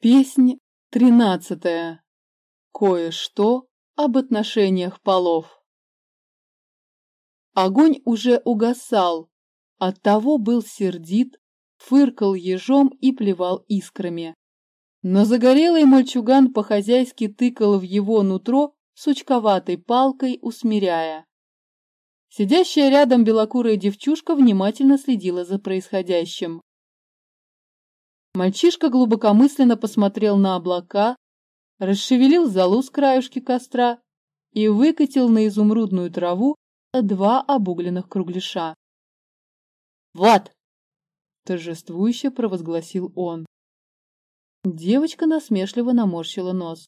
Песнь тринадцатая. Кое-что об отношениях полов. Огонь уже угасал, оттого был сердит, фыркал ежом и плевал искрами. Но загорелый мальчуган по-хозяйски тыкал в его нутро сучковатой палкой, усмиряя. Сидящая рядом белокурая девчушка внимательно следила за происходящим. Мальчишка глубокомысленно посмотрел на облака, расшевелил залу с краюшки костра и выкатил на изумрудную траву два обугленных кругляша. «Вот!» – торжествующе провозгласил он. Девочка насмешливо наморщила нос.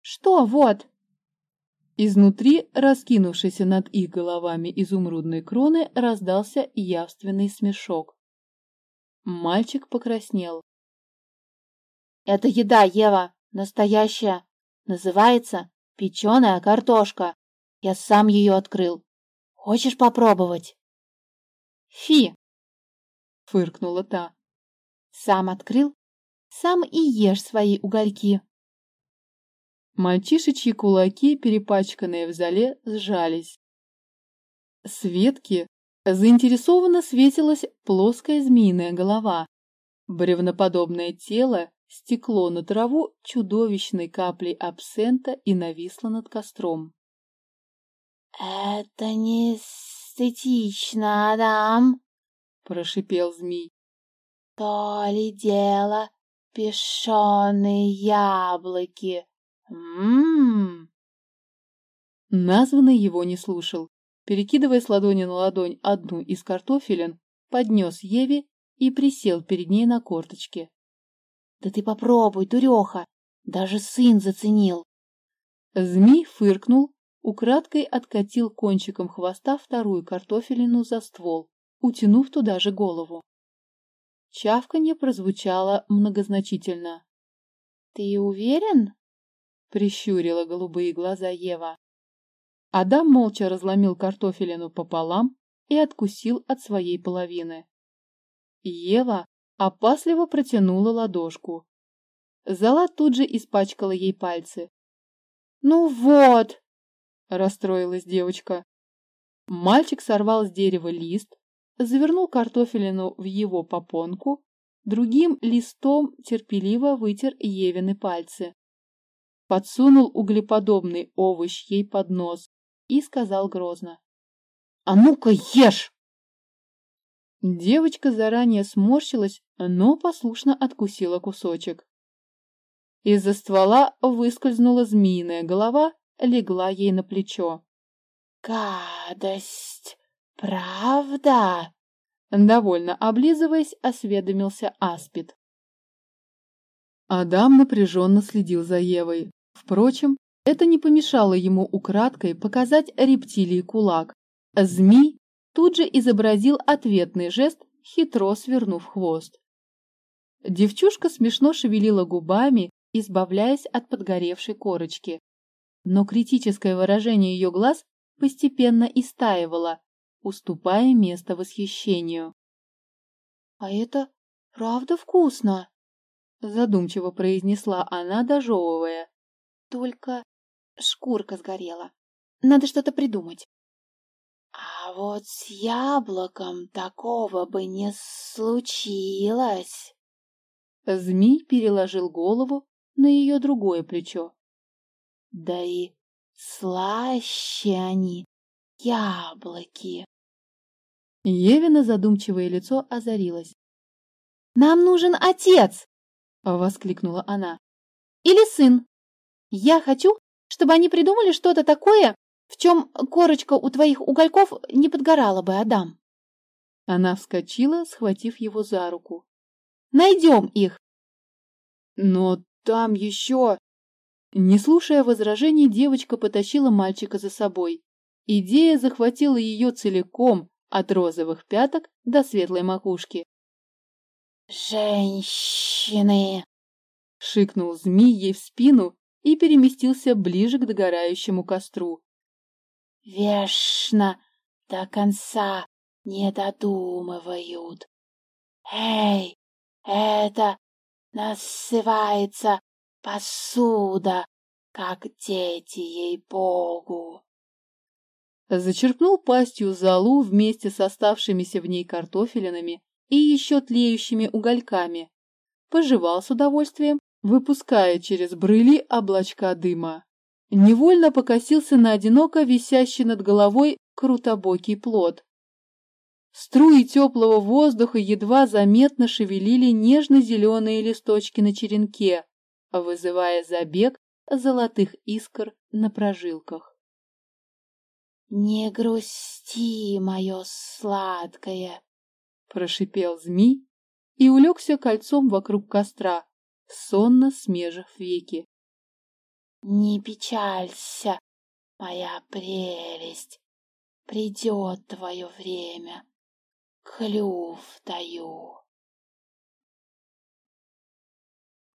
«Что вот?» Изнутри, раскинувшейся над их головами изумрудной кроны, раздался явственный смешок. Мальчик покраснел. «Это еда, Ева, настоящая. Называется печеная картошка. Я сам ее открыл. Хочешь попробовать?» «Фи!» — фыркнула та. «Сам открыл? Сам и ешь свои угольки». Мальчишечьи кулаки, перепачканные в зале, сжались. Светки Заинтересованно светилась плоская змеиная голова. Бревноподобное тело стекло на траву чудовищной каплей абсента и нависло над костром. «Это не эстетично, Адам!» — прошипел змей. «То ли дело пешеные яблоки! Ммм!» Названный его не слушал перекидывая с ладони на ладонь одну из картофелин, поднес Еве и присел перед ней на корточке. — Да ты попробуй, дуреха! Даже сын заценил! Змей фыркнул, украдкой откатил кончиком хвоста вторую картофелину за ствол, утянув туда же голову. Чавканье прозвучало многозначительно. — Ты уверен? — прищурила голубые глаза Ева. Адам молча разломил картофелину пополам и откусил от своей половины. Ева опасливо протянула ладошку. Зала тут же испачкала ей пальцы. «Ну вот!» – расстроилась девочка. Мальчик сорвал с дерева лист, завернул картофелину в его попонку, другим листом терпеливо вытер Евины пальцы. Подсунул углеподобный овощ ей под нос, и сказал грозно. «А ну-ка ешь!» Девочка заранее сморщилась, но послушно откусила кусочек. Из-за ствола выскользнула змеиная голова, легла ей на плечо. «Гадость! Правда?» Довольно облизываясь, осведомился Аспид. Адам напряженно следил за Евой. Впрочем, это не помешало ему украдкой показать рептилии кулак. Змей тут же изобразил ответный жест, хитро свернув хвост. Девчушка смешно шевелила губами, избавляясь от подгоревшей корочки. Но критическое выражение ее глаз постепенно истаивало, уступая место восхищению. — А это правда вкусно? — задумчиво произнесла она, дожевывая. — Только шкурка сгорела. Надо что-то придумать. А вот с яблоком такого бы не случилось. Змей переложил голову на ее другое плечо. Да и слаще они, яблоки. Евина задумчивое лицо озарилось. «Нам нужен отец!» — воскликнула она. «Или сын. Я хочу, чтобы они придумали что-то такое, в чем корочка у твоих угольков не подгорала бы, Адам. Она вскочила, схватив его за руку. Найдем их. Но там еще... Не слушая возражений, девочка потащила мальчика за собой. Идея захватила ее целиком, от розовых пяток до светлой макушки. «Женщины!» — шикнул змей ей в спину и переместился ближе к догорающему костру. «Вечно до конца не додумывают. Эй, это насывается посуда, как дети ей-богу. Зачерпнул пастью залу вместе с оставшимися в ней картофелинами и еще тлеющими угольками. Пожевал с удовольствием, выпуская через брыли облачка дыма. Невольно покосился на одиноко висящий над головой крутобокий плод. Струи теплого воздуха едва заметно шевелили нежно-зеленые листочки на черенке, вызывая забег золотых искр на прожилках. «Не грусти, мое сладкое!» — прошипел змей и улегся кольцом вокруг костра, сонно смежив веки. «Не печалься, моя прелесть, придет твое время, клюв даю».